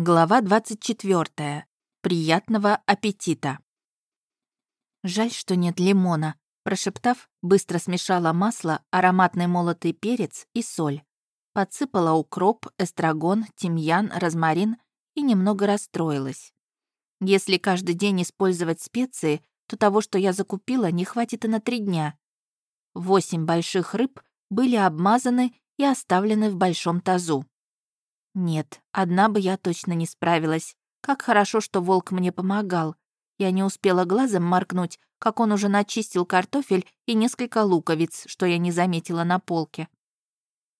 Глава 24. Приятного аппетита. Жаль, что нет лимона. Прошептав, быстро смешала масло, ароматный молотый перец и соль. Подсыпала укроп, эстрагон, тимьян, розмарин и немного расстроилась. Если каждый день использовать специи, то того, что я закупила, не хватит и на три дня. Восемь больших рыб были обмазаны и оставлены в большом тазу. Нет, одна бы я точно не справилась. Как хорошо, что волк мне помогал. Я не успела глазом моркнуть, как он уже начистил картофель и несколько луковиц, что я не заметила на полке.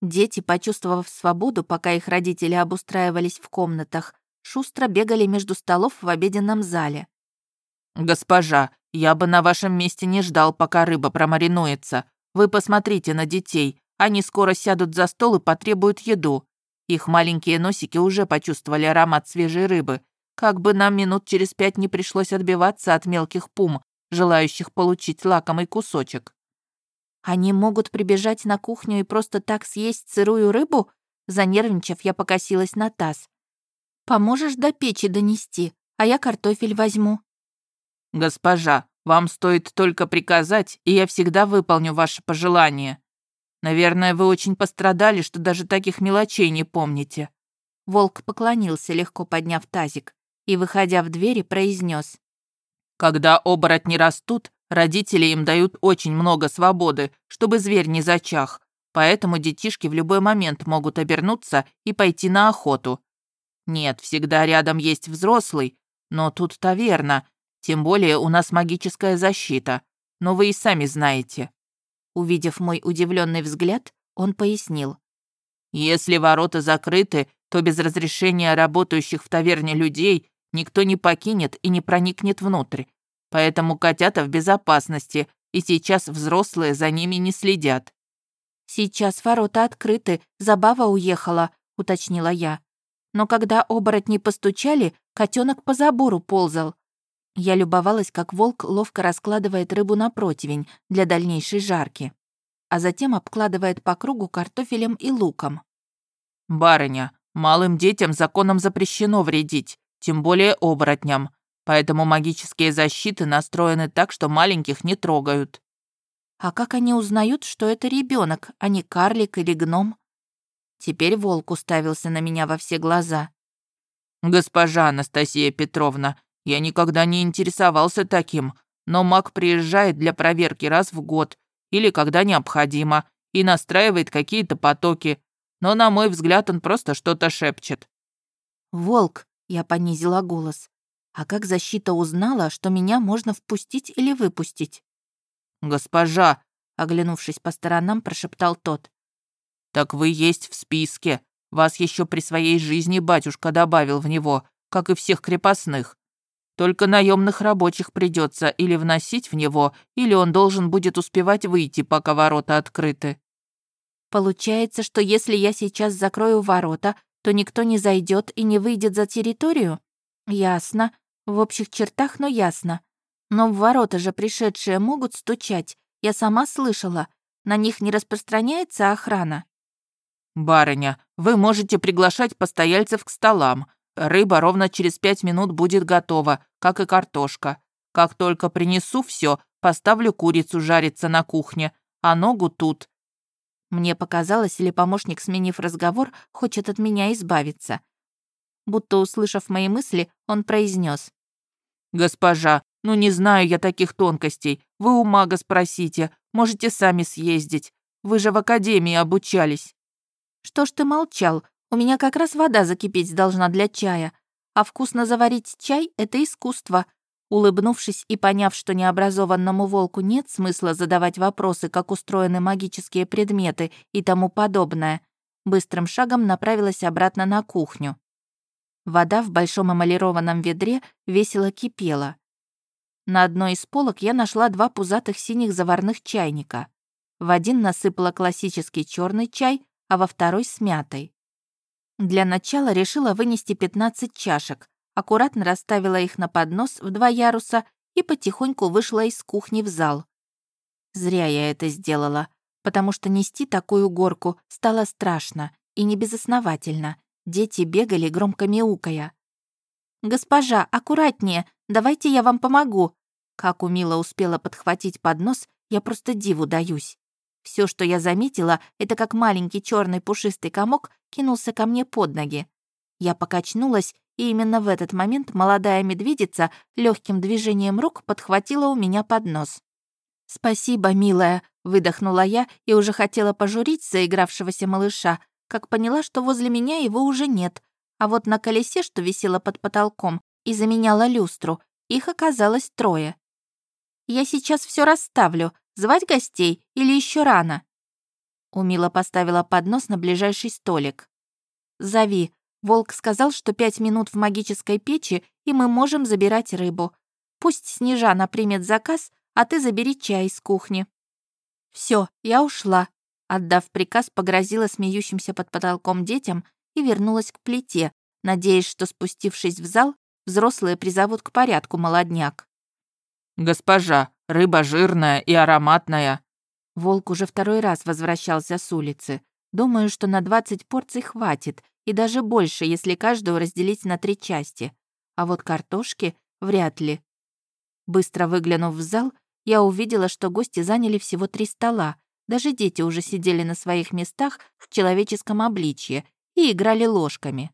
Дети, почувствовав свободу, пока их родители обустраивались в комнатах, шустро бегали между столов в обеденном зале. «Госпожа, я бы на вашем месте не ждал, пока рыба промаринуется. Вы посмотрите на детей. Они скоро сядут за стол и потребуют еду. Их маленькие носики уже почувствовали аромат свежей рыбы. Как бы нам минут через пять не пришлось отбиваться от мелких пум, желающих получить лакомый кусочек. «Они могут прибежать на кухню и просто так съесть сырую рыбу?» Занервничав, я покосилась на таз. «Поможешь до печи донести, а я картофель возьму». «Госпожа, вам стоит только приказать, и я всегда выполню ваше пожелание», Наверное, вы очень пострадали, что даже таких мелочей не помните». Волк поклонился, легко подняв тазик, и, выходя в двери, произнес: «Когда оборотни растут, родители им дают очень много свободы, чтобы зверь не зачах, поэтому детишки в любой момент могут обернуться и пойти на охоту. Нет, всегда рядом есть взрослый, но тут таверна, тем более у нас магическая защита, но вы и сами знаете». Увидев мой удивленный взгляд, он пояснил. «Если ворота закрыты, то без разрешения работающих в таверне людей никто не покинет и не проникнет внутрь. Поэтому котята в безопасности, и сейчас взрослые за ними не следят». «Сейчас ворота открыты, забава уехала», — уточнила я. «Но когда оборотни постучали, котенок по забору ползал. Я любовалась, как волк ловко раскладывает рыбу на противень для дальнейшей жарки, а затем обкладывает по кругу картофелем и луком. «Барыня, малым детям законом запрещено вредить, тем более оборотням, поэтому магические защиты настроены так, что маленьких не трогают». «А как они узнают, что это ребенок, а не карлик или гном?» Теперь волк уставился на меня во все глаза. «Госпожа Анастасия Петровна, я никогда не интересовался таким, но маг приезжает для проверки раз в год или когда необходимо и настраивает какие-то потоки, но, на мой взгляд, он просто что-то шепчет». «Волк», — я понизила голос, «а как защита узнала, что меня можно впустить или выпустить?» «Госпожа», — оглянувшись по сторонам, прошептал тот. «Так вы есть в списке. Вас еще при своей жизни батюшка добавил в него, как и всех крепостных. Только наемных рабочих придется или вносить в него, или он должен будет успевать выйти, пока ворота открыты. Получается, что если я сейчас закрою ворота, то никто не зайдет и не выйдет за территорию? Ясно. В общих чертах, но ясно. Но в ворота же пришедшие могут стучать. Я сама слышала. На них не распространяется охрана. «Барыня, вы можете приглашать постояльцев к столам, Рыба ровно через пять минут будет готова, как и картошка. Как только принесу все, поставлю курицу жариться на кухне, а ногу тут». Мне показалось, или помощник, сменив разговор, хочет от меня избавиться. Будто услышав мои мысли, он произнес: «Госпожа, ну не знаю я таких тонкостей. Вы у мага спросите, можете сами съездить. Вы же в академии обучались». «Что ж ты молчал? У меня как раз вода закипеть должна для чая, а вкусно заварить чай — это искусство». Улыбнувшись и поняв, что необразованному волку нет смысла задавать вопросы, как устроены магические предметы и тому подобное, быстрым шагом направилась обратно на кухню. Вода в большом эмалированном ведре весело кипела. На одной из полок я нашла два пузатых синих заварных чайника. В один насыпала классический черный чай, а во второй — с мятой. Для начала решила вынести 15 чашек, аккуратно расставила их на поднос в два яруса и потихоньку вышла из кухни в зал. Зря я это сделала, потому что нести такую горку стало страшно и небезосновательно. Дети бегали, громко мяукая. «Госпожа, аккуратнее, давайте я вам помогу!» Как умело успела подхватить поднос, я просто диву даюсь. Все, что я заметила, это как маленький черный пушистый комок кинулся ко мне под ноги. Я покачнулась, и именно в этот момент молодая медведица легким движением рук подхватила у меня поднос. «Спасибо, милая», — выдохнула я и уже хотела пожурить заигравшегося малыша, как поняла, что возле меня его уже нет, а вот на колесе, что висело под потолком и заменяло люстру, их оказалось трое. «Я сейчас все расставлю. Звать гостей или еще рано?» Умила поставила поднос на ближайший столик. «Зови. Волк сказал, что пять минут в магической печи, и мы можем забирать рыбу. Пусть Снежана примет заказ, а ты забери чай из кухни». Все, я ушла. Отдав приказ, погрозила смеющимся под потолком детям и вернулась к плите, надеясь, что, спустившись в зал, взрослые призовут к порядку молодняк. «Госпожа, рыба жирная и ароматная». Волк уже второй раз возвращался с улицы. Думаю, что на 20 порций хватит, и даже больше, если каждую разделить на три части. А вот картошки вряд ли. Быстро выглянув в зал, я увидела, что гости заняли всего три стола. Даже дети уже сидели на своих местах в человеческом обличье и играли ложками.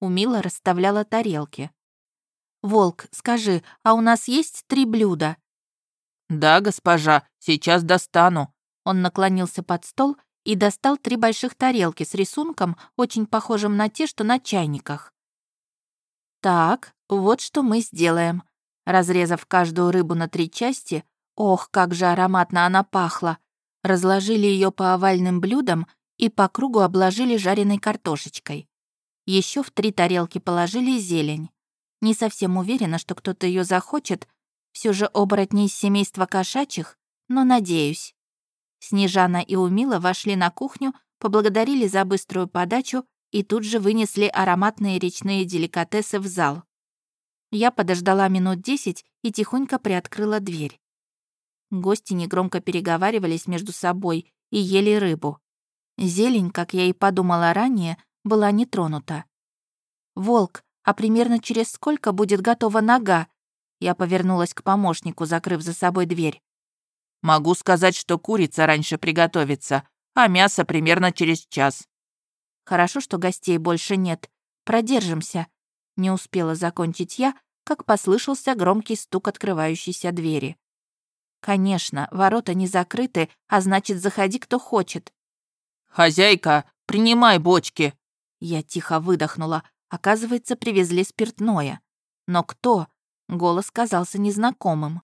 Умила расставляла тарелки. «Волк, скажи, а у нас есть три блюда?» «Да, госпожа, сейчас достану». Он наклонился под стол и достал три больших тарелки с рисунком, очень похожим на те, что на чайниках. «Так, вот что мы сделаем». Разрезав каждую рыбу на три части, ох, как же ароматно она пахла, разложили ее по овальным блюдам и по кругу обложили жареной картошечкой. Еще в три тарелки положили зелень. Не совсем уверена, что кто-то ее захочет, все же оборотни из семейства кошачьих, но надеюсь. Снежана и Умила вошли на кухню, поблагодарили за быструю подачу и тут же вынесли ароматные речные деликатесы в зал. Я подождала минут десять и тихонько приоткрыла дверь. Гости негромко переговаривались между собой и ели рыбу. Зелень, как я и подумала ранее, была не тронута. «Волк, а примерно через сколько будет готова нога?» Я повернулась к помощнику, закрыв за собой дверь. Могу сказать, что курица раньше приготовится, а мясо примерно через час. Хорошо, что гостей больше нет. Продержимся. Не успела закончить я, как послышался громкий стук открывающейся двери. Конечно, ворота не закрыты, а значит, заходи кто хочет. «Хозяйка, принимай бочки!» Я тихо выдохнула. Оказывается, привезли спиртное. Но кто? Голос казался незнакомым.